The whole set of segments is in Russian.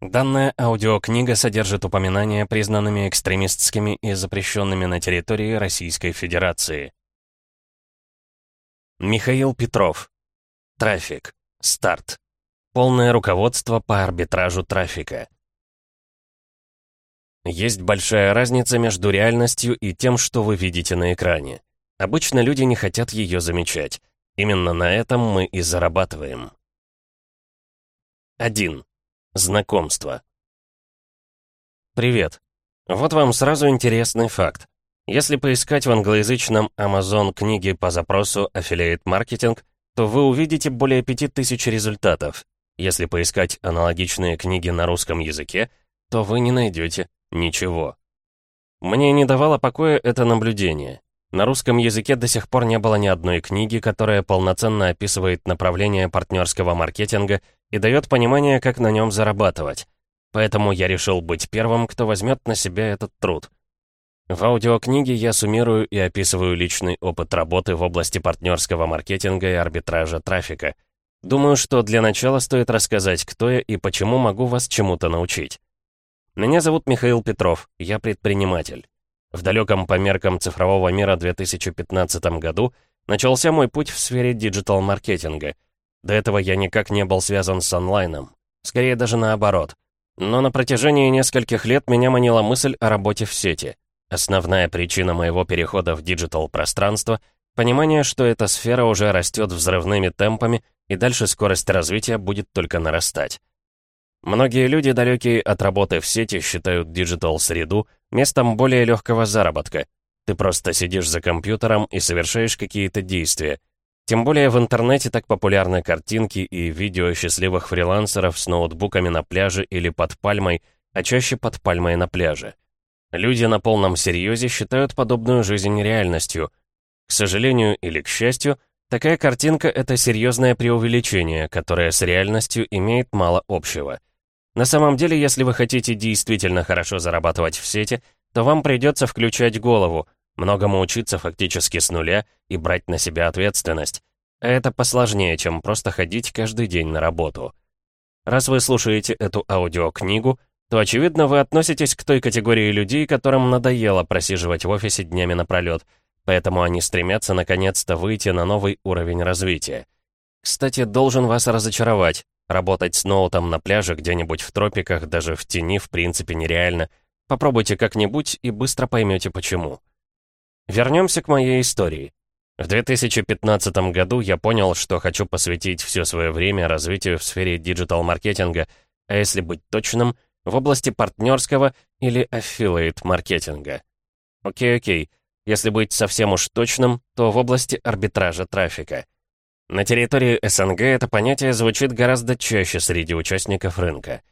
Данная аудиокнига содержит упоминания, признанными экстремистскими и запрещенными на территории Российской Федерации. Михаил Петров. Трафик. Старт. Полное руководство по арбитражу трафика. Есть большая разница между реальностью и тем, что вы видите на экране. Обычно люди не хотят ее замечать. Именно на этом мы и зарабатываем. 1. Знакомство. Привет. Вот вам сразу интересный факт. Если поискать в англоязычном Amazon книги по запросу Marketing, то вы увидите более 5000 результатов. Если поискать аналогичные книги на русском языке, то вы не найдете ничего. Мне не давало покоя это наблюдение. На русском языке до сих пор не было ни одной книги, которая полноценно описывает направление партнерского маркетинга и дает понимание, как на нем зарабатывать. Поэтому я решил быть первым, кто возьмет на себя этот труд. В аудиокниге я суммирую и описываю личный опыт работы в области партнерского маркетинга и арбитража трафика. Думаю, что для начала стоит рассказать, кто я и почему могу вас чему-то научить. Меня зовут Михаил Петров, я предприниматель. В далеком по меркам цифрового мира 2015 году начался мой путь в сфере digital-маркетинга — до этого я никак не был связан с онлайном. Скорее даже наоборот. Но на протяжении нескольких лет меня манила мысль о работе в сети. Основная причина моего перехода в digital-пространство — понимание, что эта сфера уже растет взрывными темпами, и дальше скорость развития будет только нарастать. Многие люди, далекие от работы в сети, считают digital-среду местом более легкого заработка. Ты просто сидишь за компьютером и совершаешь какие-то действия — тем более в интернете так популярны картинки и видео счастливых фрилансеров с ноутбуками на пляже или под пальмой, а чаще под пальмой на пляже. Люди на полном серьезе считают подобную жизнь реальностью. К сожалению или к счастью, такая картинка — это серьезное преувеличение, которое с реальностью имеет мало общего. На самом деле, если вы хотите действительно хорошо зарабатывать в сети, то вам придется включать голову, Многому учиться фактически с нуля и брать на себя ответственность. А это посложнее, чем просто ходить каждый день на работу. Раз вы слушаете эту аудиокнигу, то, очевидно, вы относитесь к той категории людей, которым надоело просиживать в офисе днями напролет, поэтому они стремятся наконец-то выйти на новый уровень развития. Кстати, должен вас разочаровать. Работать с ноутом на пляже где-нибудь в тропиках, даже в тени, в принципе, нереально. Попробуйте как-нибудь и быстро поймете почему. Вернемся к моей истории. В 2015 году я понял, что хочу посвятить все свое время развитию в сфере диджитал-маркетинга, а если быть точным, в области партнерского или аффилейт-маркетинга. Окей-окей, если быть совсем уж точным, то в области арбитража трафика. На территории СНГ это понятие звучит гораздо чаще среди участников рынка.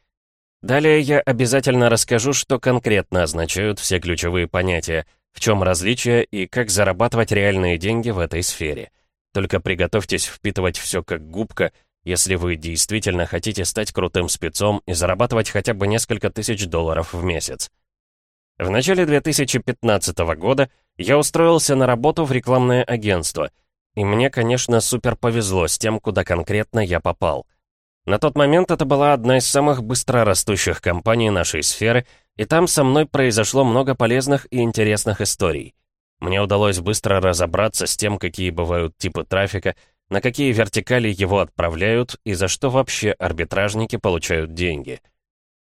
Далее я обязательно расскажу, что конкретно означают все ключевые понятия, в чем различие и как зарабатывать реальные деньги в этой сфере. Только приготовьтесь впитывать все как губка, если вы действительно хотите стать крутым спецом и зарабатывать хотя бы несколько тысяч долларов в месяц. В начале 2015 года я устроился на работу в рекламное агентство, и мне, конечно, супер повезло с тем, куда конкретно я попал. На тот момент это была одна из самых быстро растущих компаний нашей сферы — и там со мной произошло много полезных и интересных историй. Мне удалось быстро разобраться с тем, какие бывают типы трафика, на какие вертикали его отправляют и за что вообще арбитражники получают деньги.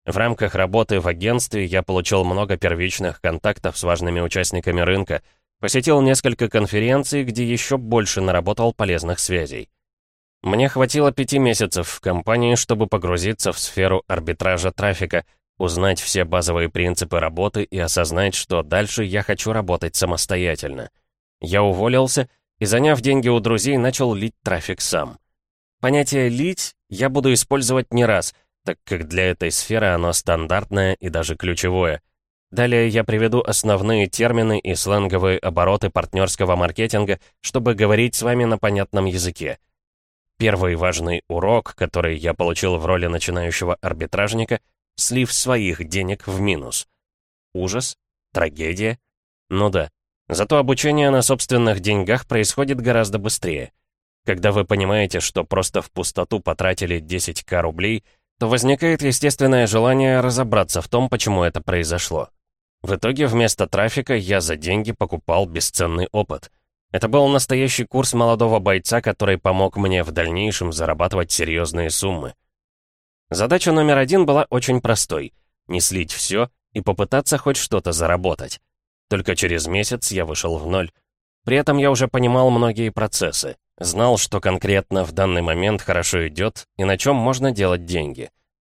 В рамках работы в агентстве я получил много первичных контактов с важными участниками рынка, посетил несколько конференций, где еще больше наработал полезных связей. Мне хватило пяти месяцев в компании, чтобы погрузиться в сферу арбитража трафика, узнать все базовые принципы работы и осознать, что дальше я хочу работать самостоятельно. Я уволился и, заняв деньги у друзей, начал лить трафик сам. Понятие «лить» я буду использовать не раз, так как для этой сферы оно стандартное и даже ключевое. Далее я приведу основные термины и сленговые обороты партнерского маркетинга, чтобы говорить с вами на понятном языке. Первый важный урок, который я получил в роли начинающего арбитражника — слив своих денег в минус. Ужас? Трагедия? Ну да. Зато обучение на собственных деньгах происходит гораздо быстрее. Когда вы понимаете, что просто в пустоту потратили 10к рублей, то возникает естественное желание разобраться в том, почему это произошло. В итоге вместо трафика я за деньги покупал бесценный опыт. Это был настоящий курс молодого бойца, который помог мне в дальнейшем зарабатывать серьезные суммы. Задача номер один была очень простой — не слить все и попытаться хоть что-то заработать. Только через месяц я вышел в ноль. При этом я уже понимал многие процессы, знал, что конкретно в данный момент хорошо идет и на чем можно делать деньги.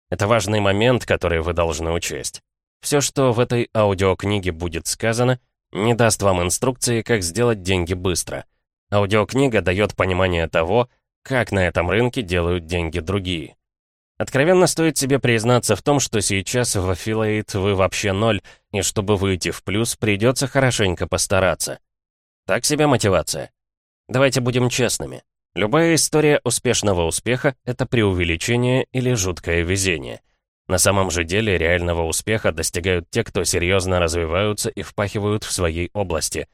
Это важный момент, который вы должны учесть. Все, что в этой аудиокниге будет сказано, не даст вам инструкции, как сделать деньги быстро. Аудиокнига дает понимание того, как на этом рынке делают деньги другие. Откровенно стоит себе признаться в том, что сейчас в Affiliate вы вообще ноль, и чтобы выйти в плюс, придется хорошенько постараться. Так себе мотивация. Давайте будем честными. Любая история успешного успеха — это преувеличение или жуткое везение. На самом же деле реального успеха достигают те, кто серьезно развиваются и впахивают в своей области.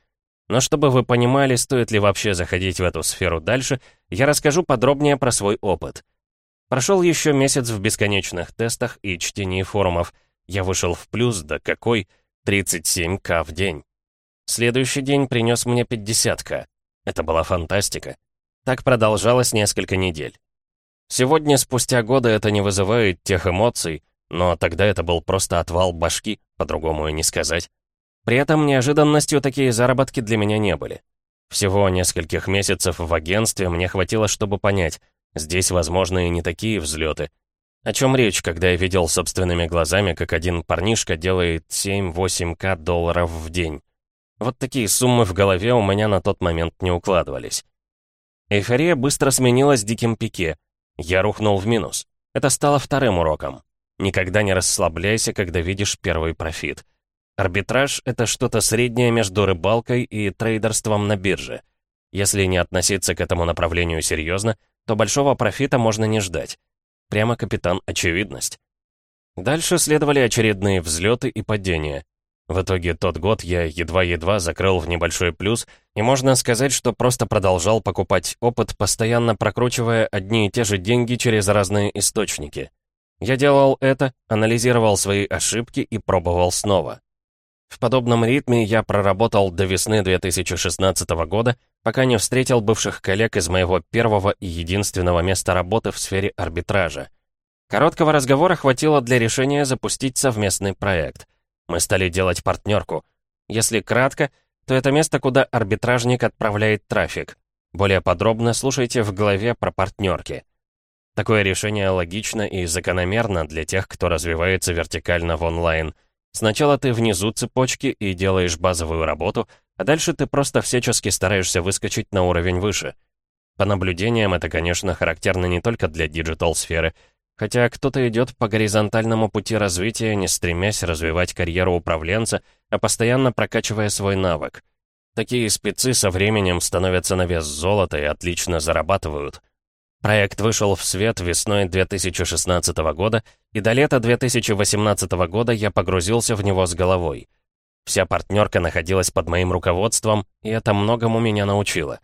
Но чтобы вы понимали, стоит ли вообще заходить в эту сферу дальше, я расскажу подробнее про свой опыт. Прошел еще месяц в бесконечных тестах и чтении форумов. Я вышел в плюс, да какой, 37к в день. Следующий день принес мне 50к. Это была фантастика. Так продолжалось несколько недель. Сегодня, спустя годы, это не вызывает тех эмоций, но тогда это был просто отвал башки, по-другому и не сказать. При этом неожиданностью такие заработки для меня не были. Всего нескольких месяцев в агентстве мне хватило, чтобы понять, здесь возможны и не такие взлеты. О чем речь, когда я видел собственными глазами, как один парнишка делает 7-8к долларов в день. Вот такие суммы в голове у меня на тот момент не укладывались. Эйфория быстро сменилась диким пике, я рухнул в минус. Это стало вторым уроком. Никогда не расслабляйся, когда видишь первый профит. Арбитраж — это что-то среднее между рыбалкой и трейдерством на бирже. Если не относиться к этому направлению серьезно, то большого профита можно не ждать. Прямо капитан очевидность. Дальше следовали очередные взлеты и падения. В итоге тот год я едва-едва закрыл в небольшой плюс, и можно сказать, что просто продолжал покупать опыт, постоянно прокручивая одни и те же деньги через разные источники. Я делал это, анализировал свои ошибки и пробовал снова. В подобном ритме я проработал до весны 2016 года, пока не встретил бывших коллег из моего первого и единственного места работы в сфере арбитража. Короткого разговора хватило для решения запустить совместный проект — мы стали делать партнерку. Если кратко, то это место, куда арбитражник отправляет трафик. Более подробно слушайте в главе про партнерки. Такое решение логично и закономерно для тех, кто развивается вертикально в онлайн. Сначала ты внизу цепочки и делаешь базовую работу, а дальше ты просто всячески стараешься выскочить на уровень выше. По наблюдениям, это, конечно, характерно не только для digital-сферы — Хотя кто-то идет по горизонтальному пути развития, не стремясь развивать карьеру управленца, а постоянно прокачивая свой навык. Такие спецы со временем становятся на вес золота и отлично зарабатывают. Проект вышел в свет весной 2016 года, и до лета 2018 года я погрузился в него с головой. Вся партнерка находилась под моим руководством, и это многому меня научило.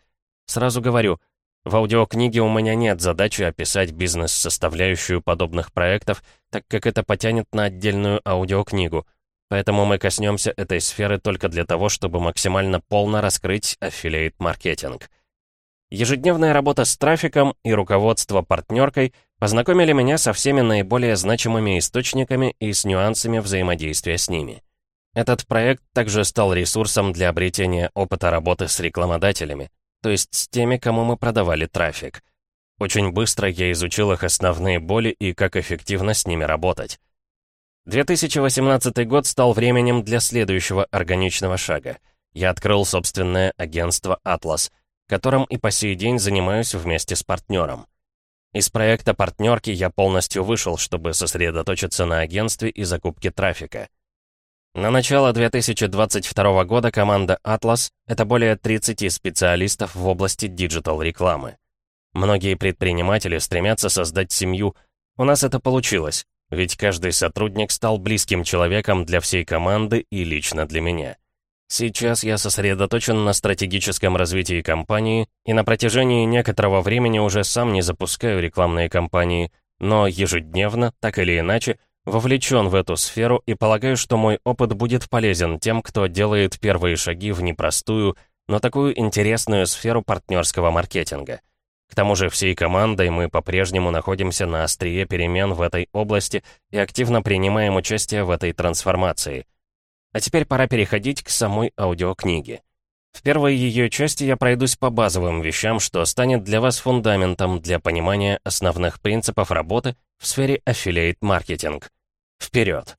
Сразу говорю — в аудиокниге у меня нет задачи описать бизнес-составляющую подобных проектов, так как это потянет на отдельную аудиокнигу. Поэтому мы коснемся этой сферы только для того, чтобы максимально полно раскрыть аффилиейт-маркетинг. Ежедневная работа с трафиком и руководство партнеркой познакомили меня со всеми наиболее значимыми источниками и с нюансами взаимодействия с ними. Этот проект также стал ресурсом для обретения опыта работы с рекламодателями то есть с теми, кому мы продавали трафик. Очень быстро я изучил их основные боли и как эффективно с ними работать. 2018 год стал временем для следующего органичного шага. Я открыл собственное агентство «Атлас», которым и по сей день занимаюсь вместе с партнером. Из проекта партнерки я полностью вышел, чтобы сосредоточиться на агентстве и закупке трафика. На начало 2022 года команда Atlas — это более 30 специалистов в области digital-рекламы. Многие предприниматели стремятся создать семью. У нас это получилось, ведь каждый сотрудник стал близким человеком для всей команды и лично для меня. Сейчас я сосредоточен на стратегическом развитии компании и на протяжении некоторого времени уже сам не запускаю рекламные кампании, но ежедневно, так или иначе, вовлечен в эту сферу и полагаю, что мой опыт будет полезен тем, кто делает первые шаги в непростую, но такую интересную сферу партнерского маркетинга. К тому же всей командой мы по-прежнему находимся на острие перемен в этой области и активно принимаем участие в этой трансформации. А теперь пора переходить к самой аудиокниге. В первой ее части я пройдусь по базовым вещам, что станет для вас фундаментом для понимания основных принципов работы в сфере affiliate маркетинг. Вперед!